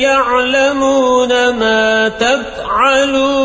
يعلمون ما تفعلون.